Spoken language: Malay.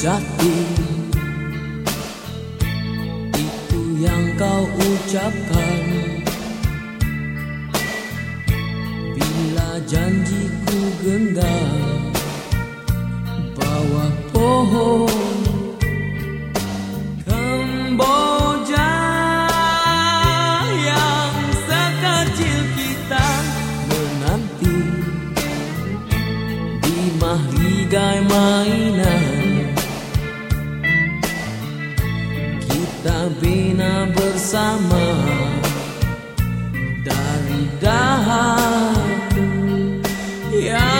Sejati Itu yang kau ucapkan. Bila janjiku genggam bina bersama dari dahan yang